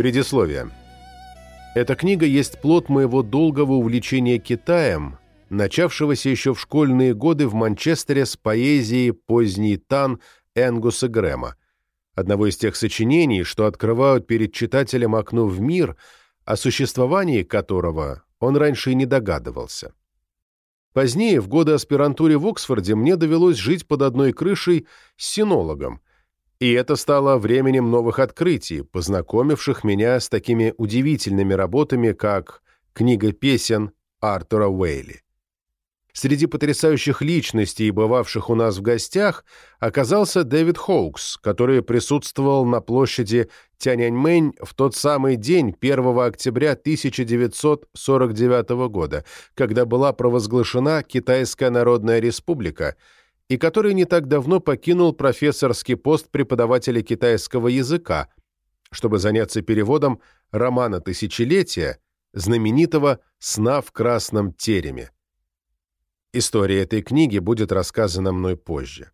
Предисловие. Эта книга есть плод моего долгого увлечения Китаем, начавшегося еще в школьные годы в Манчестере с поэзией «Поздний тан» Энгуса Грэма, одного из тех сочинений, что открывают перед читателем окно в мир, о существовании которого он раньше и не догадывался. Позднее, в годы аспирантуры в Оксфорде, мне довелось жить под одной крышей с синологом, и это стало временем новых открытий, познакомивших меня с такими удивительными работами, как «Книга песен» Артура Уэйли. Среди потрясающих личностей, бывавших у нас в гостях, оказался Дэвид Хоукс, который присутствовал на площади Тяньаньмэнь в тот самый день, 1 октября 1949 года, когда была провозглашена Китайская Народная Республика, и который не так давно покинул профессорский пост преподавателя китайского языка, чтобы заняться переводом романа «Тысячелетия», знаменитого «Сна в красном тереме». История этой книги будет рассказана мной позже.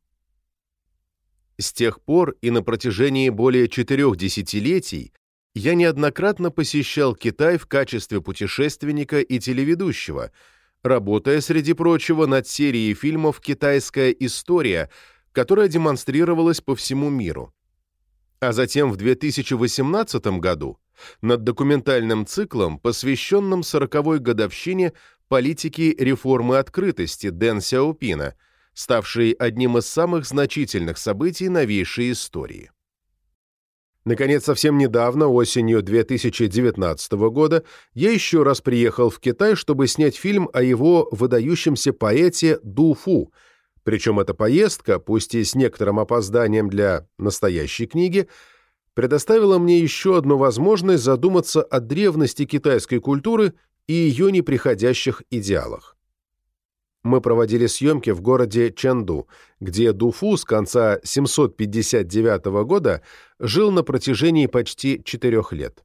С тех пор и на протяжении более четырех десятилетий я неоднократно посещал Китай в качестве путешественника и телеведущего, работая, среди прочего, над серией фильмов «Китайская история», которая демонстрировалась по всему миру. А затем в 2018 году над документальным циклом, посвященным 40-й годовщине политики реформы открытости Дэн Сяопина, ставшей одним из самых значительных событий новейшей истории. Наконец, совсем недавно, осенью 2019 года, я еще раз приехал в Китай, чтобы снять фильм о его выдающемся поэте Ду Фу, причем эта поездка, пусть и с некоторым опозданием для настоящей книги, предоставила мне еще одну возможность задуматься о древности китайской культуры и ее неприходящих идеалах. Мы проводили съемки в городе Чэнду, где Дуфу с конца 759 года жил на протяжении почти четырех лет.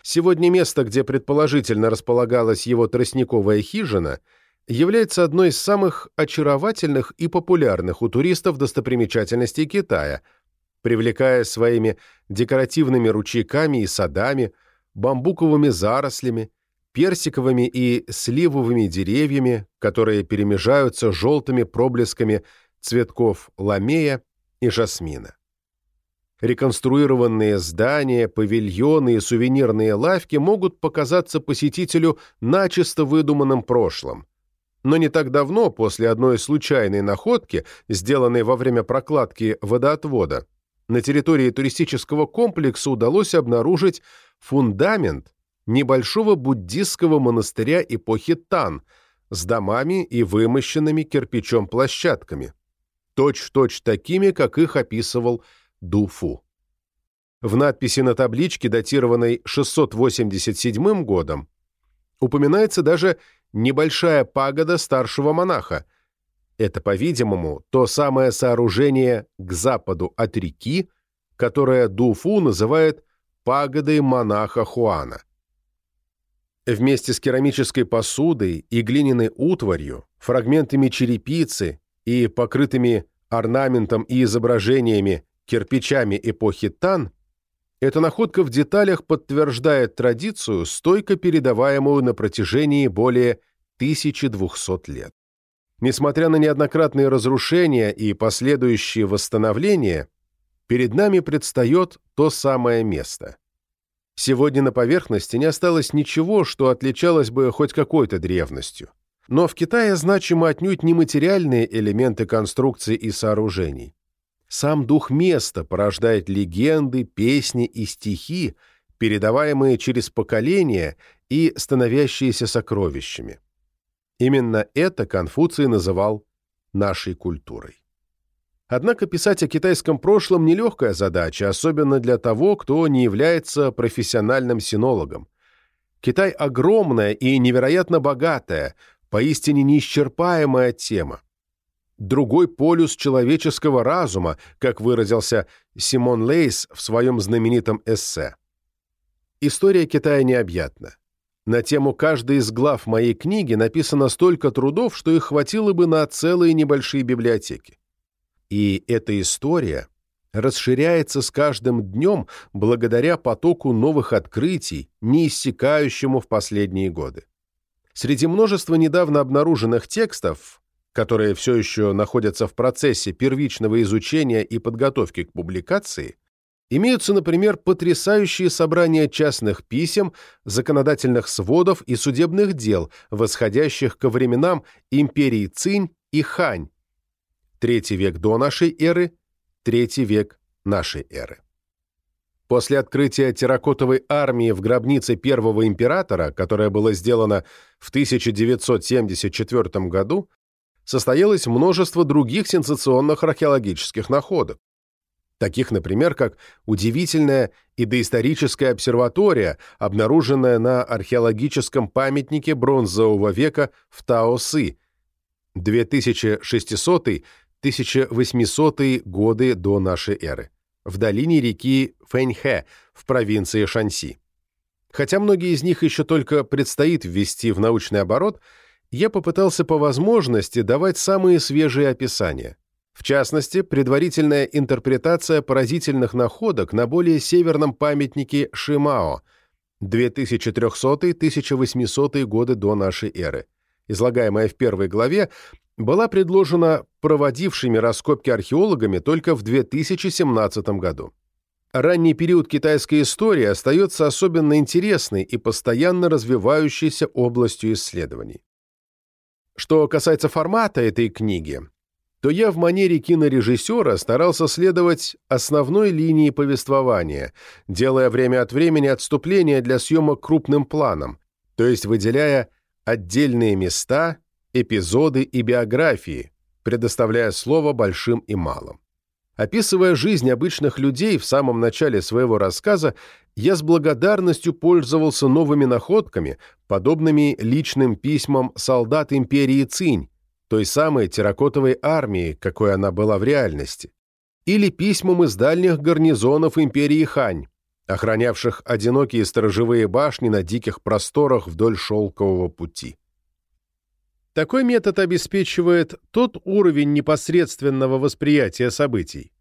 Сегодня место, где предположительно располагалась его тростниковая хижина, является одной из самых очаровательных и популярных у туристов достопримечательностей Китая, привлекая своими декоративными ручейками и садами, бамбуковыми зарослями, персиковыми и сливовыми деревьями, которые перемежаются желтыми проблесками цветков ламея и жасмина. Реконструированные здания, павильоны и сувенирные лавки могут показаться посетителю начисто выдуманным прошлым. Но не так давно, после одной случайной находки, сделанной во время прокладки водоотвода, на территории туристического комплекса удалось обнаружить фундамент небольшого буддистского монастыря эпохи Тан с домами и вымощенными кирпичом площадками, точь-в-точь -точь такими, как их описывал Дуфу. В надписи на табличке, датированной 687 годом, упоминается даже небольшая пагода старшего монаха. Это, по-видимому, то самое сооружение к западу от реки, которое Дуфу называет пагодой монаха Хуана. Вместе с керамической посудой и глиняной утварью, фрагментами черепицы и покрытыми орнаментом и изображениями кирпичами эпохи Тан, эта находка в деталях подтверждает традицию, стойко передаваемую на протяжении более 1200 лет. Несмотря на неоднократные разрушения и последующие восстановления, перед нами предстает то самое место – Сегодня на поверхности не осталось ничего, что отличалось бы хоть какой-то древностью. Но в Китае значимы отнюдь не материальные элементы конструкций и сооружений. Сам дух места порождает легенды, песни и стихи, передаваемые через поколения и становящиеся сокровищами. Именно это Конфуций называл нашей культурой. Однако писать о китайском прошлом – нелегкая задача, особенно для того, кто не является профессиональным синологом. Китай – огромная и невероятно богатая, поистине неисчерпаемая тема. Другой полюс человеческого разума, как выразился Симон Лейс в своем знаменитом эссе. История Китая необъятна. На тему каждой из глав моей книги написано столько трудов, что их хватило бы на целые небольшие библиотеки. И эта история расширяется с каждым днем благодаря потоку новых открытий, не иссякающему в последние годы. Среди множества недавно обнаруженных текстов, которые все еще находятся в процессе первичного изучения и подготовки к публикации, имеются, например, потрясающие собрания частных писем, законодательных сводов и судебных дел, восходящих ко временам империи Цинь и Хань, третий век до нашей эры, третий век нашей эры. После открытия терракотовой армии в гробнице первого императора, которое было сделано в 1974 году, состоялось множество других сенсационных археологических находок. Таких, например, как удивительная и доисторическая обсерватория, обнаруженная на археологическом памятнике бронзового века в Таосы, 2600-1800 годы до нашей эры в долине реки Фэньхэ в провинции Шанси. Хотя многие из них еще только предстоит ввести в научный оборот, я попытался по возможности давать самые свежие описания. В частности, предварительная интерпретация поразительных находок на более северном памятнике Шимао 2300-1800 годы до нашей эры, излагаемая в первой главе, была предложена проводившими раскопки археологами только в 2017 году. Ранний период китайской истории остается особенно интересной и постоянно развивающейся областью исследований. Что касается формата этой книги, то я в манере кинорежиссера старался следовать основной линии повествования, делая время от времени отступления для съемок крупным планом, то есть выделяя отдельные места эпизоды и биографии, предоставляя слово большим и малым. Описывая жизнь обычных людей в самом начале своего рассказа, я с благодарностью пользовался новыми находками, подобными личным письмам солдат империи Цинь, той самой терракотовой армии, какой она была в реальности, или письмам из дальних гарнизонов империи Хань, охранявших одинокие сторожевые башни на диких просторах вдоль шелкового пути. Такой метод обеспечивает тот уровень непосредственного восприятия событий,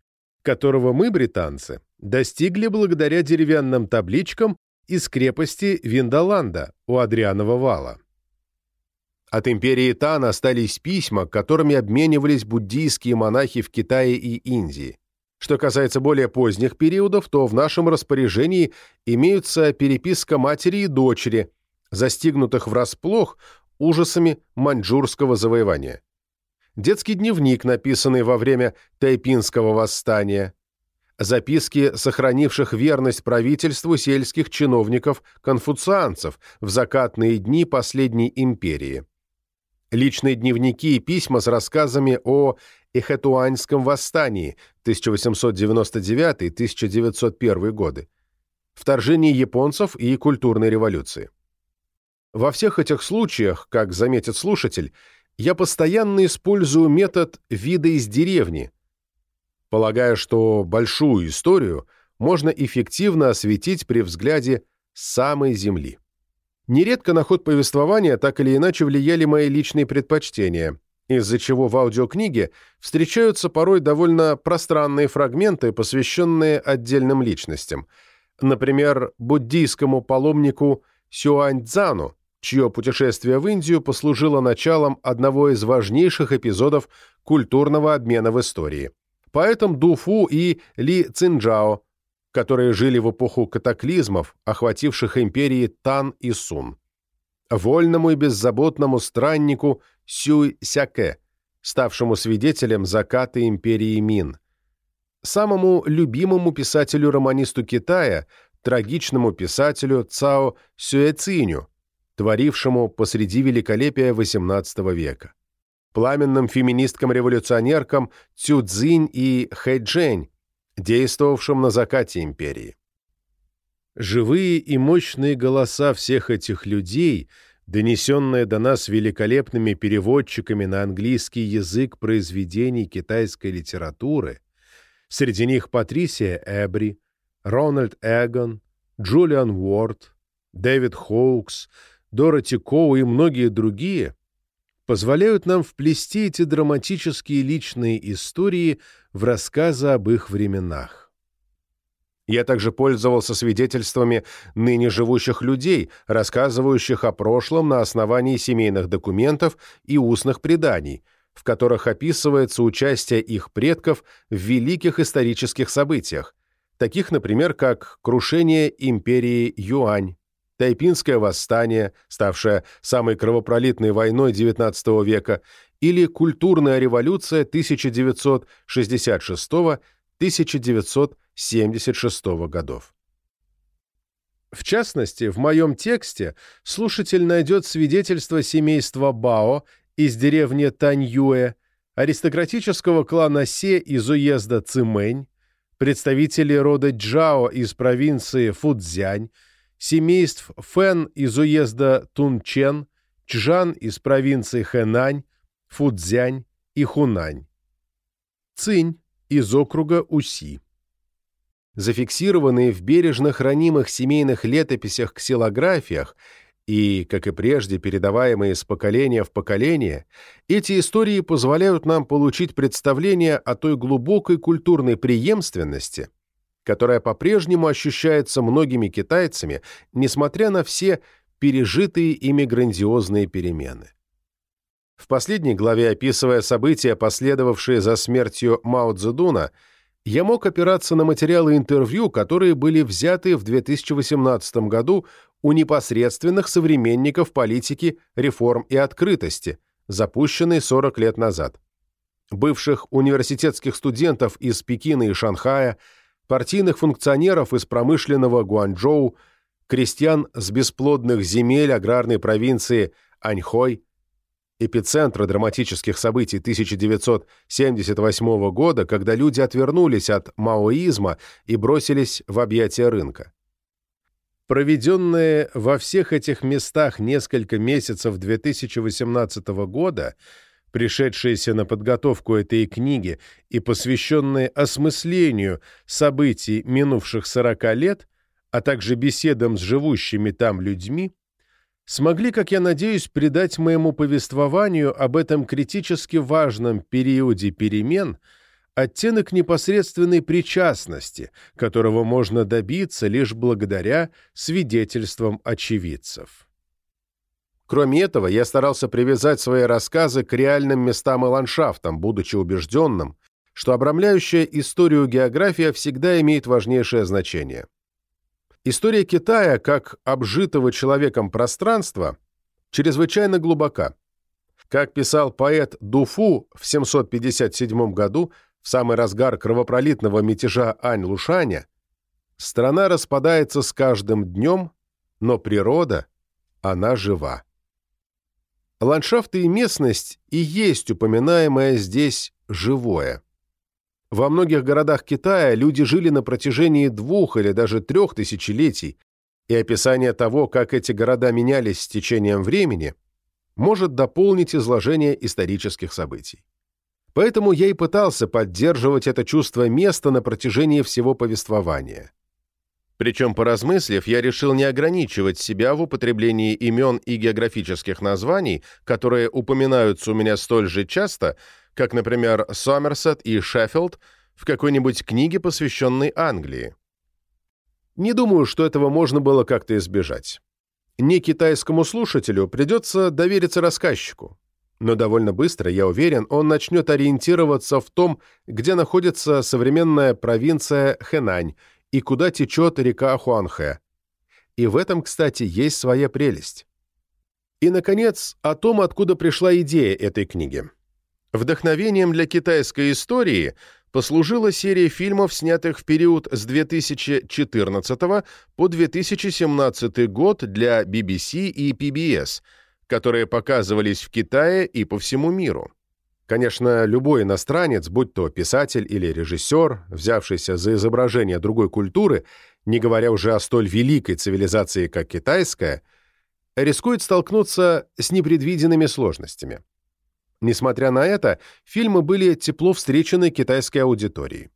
которого мы, британцы, достигли благодаря деревянным табличкам из крепости Виндоланда у Адрианова вала. От империи Тан остались письма, которыми обменивались буддийские монахи в Китае и Индии. Что касается более поздних периодов, то в нашем распоряжении имеются переписка матери и дочери, застигнутых врасплох ужасами маньчжурского завоевания. Детский дневник, написанный во время Тайпинского восстания. Записки сохранивших верность правительству сельских чиновников-конфуцианцев в закатные дни последней империи. Личные дневники и письма с рассказами о Эхэтуаньском восстании 1899-1901 годы, вторжении японцев и культурной революции. Во всех этих случаях, как заметит слушатель, я постоянно использую метод вида из деревни, полагая, что большую историю можно эффективно осветить при взгляде самой земли. Нередко на ход повествования так или иначе влияли мои личные предпочтения, из-за чего в аудиокниге встречаются порой довольно пространные фрагменты, посвященные отдельным личностям, например, буддийскому паломнику Сюаньцзану, чье путешествие в Индию послужило началом одного из важнейших эпизодов культурного обмена в истории. Поэтам Дуфу и Ли Цинджао, которые жили в эпоху катаклизмов, охвативших империи Тан и Сун. Вольному и беззаботному страннику Сюй Сяке, ставшему свидетелем заката империи Мин. Самому любимому писателю-романисту Китая, трагичному писателю Цао Сюэциню, творившему посреди великолепия XVIII века. Пламенным феминисткам-революционеркам Цюцзинь и Хэджэнь, действовавшим на закате империи. Живые и мощные голоса всех этих людей, донесенные до нас великолепными переводчиками на английский язык произведений китайской литературы, среди них Патрисия Эбри, Рональд Эгон, Джулиан Уорд, Дэвид Хоукс, Дороти Коу и многие другие позволяют нам вплести эти драматические личные истории в рассказы об их временах. Я также пользовался свидетельствами ныне живущих людей, рассказывающих о прошлом на основании семейных документов и устных преданий, в которых описывается участие их предков в великих исторических событиях, таких, например, как крушение империи Юань, Тайпинское восстание, ставшее самой кровопролитной войной XIX века, или культурная революция 1966-1976 годов. В частности, в моем тексте слушатель найдет свидетельство семейства Бао из деревни Таньюэ, аристократического клана Се из уезда Цимэнь, представители рода Джао из провинции Фудзянь, семейств Фэн из уезда Тунчен, Чжан из провинции Хэнань, Фудзянь и Хунань. Цинь из округа Уси. Зафиксированные в бережно хранимых семейных летописях-ксилографиях и, как и прежде, передаваемые с поколения в поколение, эти истории позволяют нам получить представление о той глубокой культурной преемственности, которая по-прежнему ощущается многими китайцами, несмотря на все пережитые ими грандиозные перемены. В последней главе, описывая события, последовавшие за смертью Мао Цзэдуна, я мог опираться на материалы интервью, которые были взяты в 2018 году у непосредственных современников политики реформ и открытости, запущенной 40 лет назад. Бывших университетских студентов из Пекина и Шанхая, партийных функционеров из промышленного Гуанчжоу, крестьян с бесплодных земель аграрной провинции Аньхой, эпицентра драматических событий 1978 года, когда люди отвернулись от маоизма и бросились в объятия рынка. Проведенные во всех этих местах несколько месяцев 2018 года, пришедшиеся на подготовку этой книги и посвященные осмыслению событий минувших 40 лет, а также беседам с живущими там людьми, смогли, как я надеюсь, придать моему повествованию об этом критически важном периоде перемен – оттенок непосредственной причастности, которого можно добиться лишь благодаря свидетельствам очевидцев. Кроме этого, я старался привязать свои рассказы к реальным местам и ландшафтам, будучи убежденным, что обрамляющая историю география всегда имеет важнейшее значение. История Китая, как обжитого человеком пространства, чрезвычайно глубока. Как писал поэт Дуфу в 757 году, в самый разгар кровопролитного мятежа Ань-Лушаня, страна распадается с каждым днем, но природа, она жива. Ландшафты и местность и есть упоминаемое здесь живое. Во многих городах Китая люди жили на протяжении двух или даже трех тысячелетий, и описание того, как эти города менялись с течением времени, может дополнить изложение исторических событий. Поэтому я и пытался поддерживать это чувство места на протяжении всего повествования. Причем, поразмыслив, я решил не ограничивать себя в употреблении имен и географических названий, которые упоминаются у меня столь же часто, как, например, Сомерсет и Шеффилд в какой-нибудь книге, посвященной Англии. Не думаю, что этого можно было как-то избежать. Не китайскому слушателю придется довериться рассказчику, но довольно быстро, я уверен, он начнет ориентироваться в том, где находится современная провинция Хэнань и куда течет река Хуанхэ. И в этом, кстати, есть своя прелесть. И, наконец, о том, откуда пришла идея этой книги. Вдохновением для китайской истории послужила серия фильмов, снятых в период с 2014 по 2017 год для BBC и PBS – которые показывались в Китае и по всему миру. Конечно, любой иностранец, будь то писатель или режиссер, взявшийся за изображение другой культуры, не говоря уже о столь великой цивилизации, как китайская, рискует столкнуться с непредвиденными сложностями. Несмотря на это, фильмы были тепло встречены китайской аудиторией.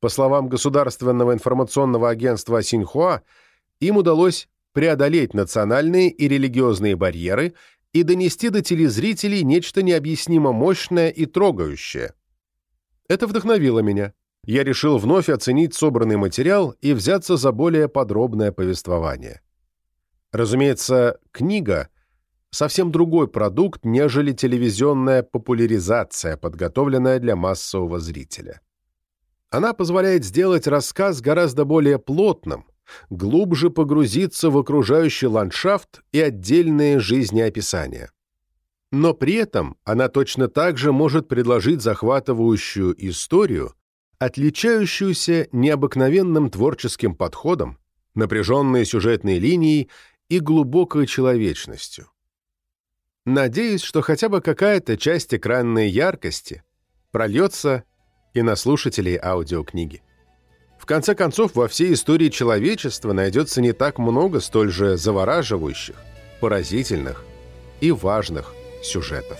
По словам Государственного информационного агентства Синьхуа, им удалось преодолеть национальные и религиозные барьеры и донести до телезрителей нечто необъяснимо мощное и трогающее. Это вдохновило меня. Я решил вновь оценить собранный материал и взяться за более подробное повествование. Разумеется, книга — совсем другой продукт, нежели телевизионная популяризация, подготовленная для массового зрителя. Она позволяет сделать рассказ гораздо более плотным, глубже погрузиться в окружающий ландшафт и отдельные жизнеописания. Но при этом она точно так же может предложить захватывающую историю, отличающуюся необыкновенным творческим подходом, напряженной сюжетной линией и глубокой человечностью. Надеюсь, что хотя бы какая-то часть экранной яркости прольется и на слушателей аудиокниги. Конце концов, во всей истории человечества найдется не так много столь же завораживающих, поразительных и важных сюжетов.